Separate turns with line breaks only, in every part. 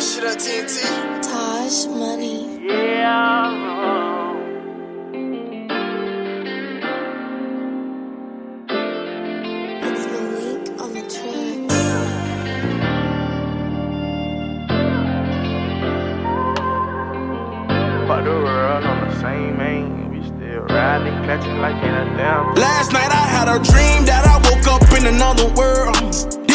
that shit up, TNT.
Taj Money.
Yeah.
It's Malik on the track.
But the world on the same aim. We still riding, clutching like in a damn.
Last night I had a dream that I woke up in another world.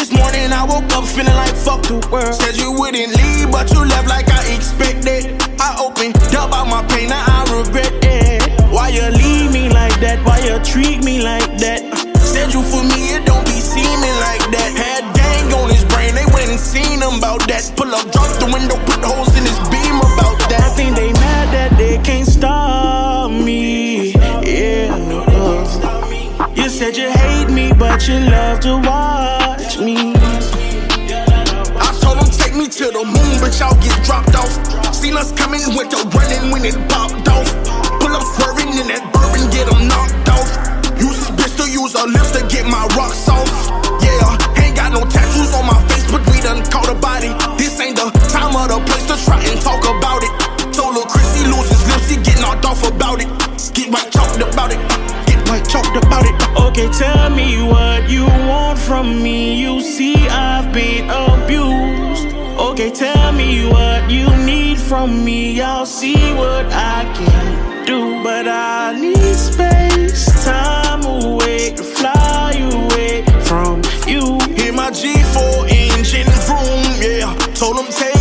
This morning I woke up feeling like fuck the world. Said you wouldn't leave, but you left like I expected. I opened up out my pain, now I regret it. Why you leave me like that? Why you treat me like that? Said you for me, it don't be seeming like that. Had gang on his brain, they went and seen him about that. Pull up, drop the window, put holes in his beam about that. I think they mad that they can't stop me. Yeah. You said you hate me, but you love to watch me. I told them take me to the moon, but y'all get dropped off. Okay, tell me what you want from me. You see, I've been abused. Okay, tell me what you need from me. I'll see what I can do. But I need space, time away to fly away from you. Hear my G4 engine room, yeah. Told him take